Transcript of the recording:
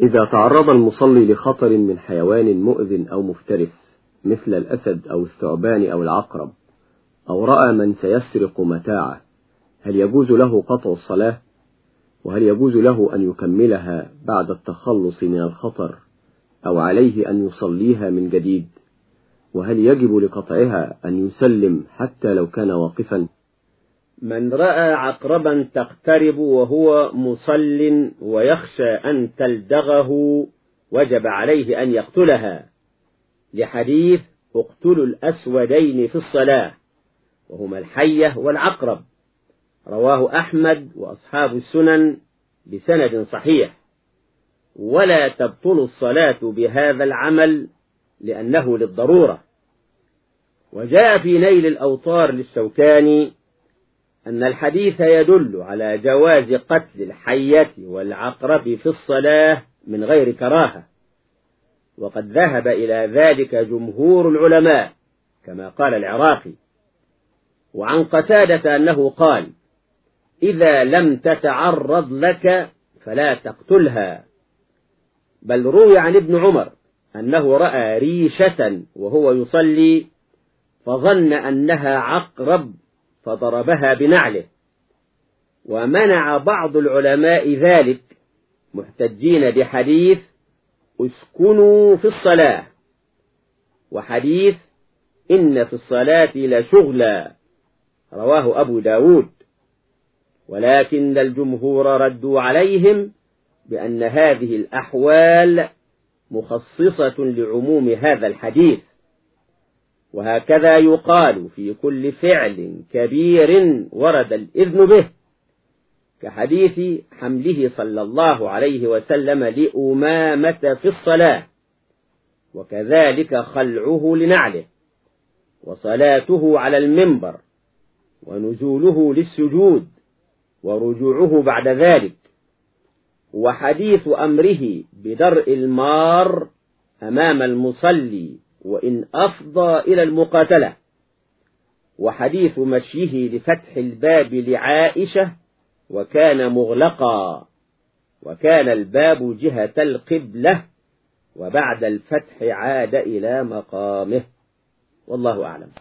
إذا تعرض المصلي لخطر من حيوان مؤذ أو مفترس مثل الأسد أو الثعبان أو العقرب أو رأى من سيسرق متاعه هل يجوز له قطع الصلاة؟ وهل يجوز له أن يكملها بعد التخلص من الخطر أو عليه أن يصليها من جديد؟ وهل يجب لقطعها أن يسلم حتى لو كان واقفا؟ من رأى عقربا تقترب وهو مصل ويخشى أن تلدغه وجب عليه أن يقتلها. لحديث اقتلوا الأسودين في الصلاة وهما الحية والعقرب. رواه أحمد وأصحاب السنن بسند صحيح. ولا تبطل الصلاة بهذا العمل لأنه للضرورة. وجاء في نيل الأوطار للشوكاني أن الحديث يدل على جواز قتل الحية والعقرب في الصلاة من غير كراهة. وقد ذهب إلى ذلك جمهور العلماء كما قال العراقي. وعن قتادة أنه قال إذا لم تتعرض لك فلا تقتلها. بل روي عن ابن عمر أنه رأى ريشة وهو يصلي فظن أنها عقرب فضربها بنعله. ومنع بعض العلماء ذلك محتجين بحديث اسكنوا في الصلاة. وحديث إن في الصلاة لشغلا رواه أبو داود. ولكن الجمهور ردوا عليهم بأن هذه الأحوال مخصصة لعموم هذا الحديث. وهكذا يقال في كل فعل كبير ورد الإذن به كحديث حمله صلى الله عليه وسلم لأمامة في الصلاة وكذلك خلعه لنعله وصلاته على المنبر ونزوله للسجود ورجوعه بعد ذلك وحديث أمره بدرء المار أمام المصلي وإن أفضى إلى المقاتلة. وحديث مشيه لفتح الباب لعائشة وكان مغلقا. وكان الباب جهة القبلة وبعد الفتح عاد إلى مقامه. والله أعلم.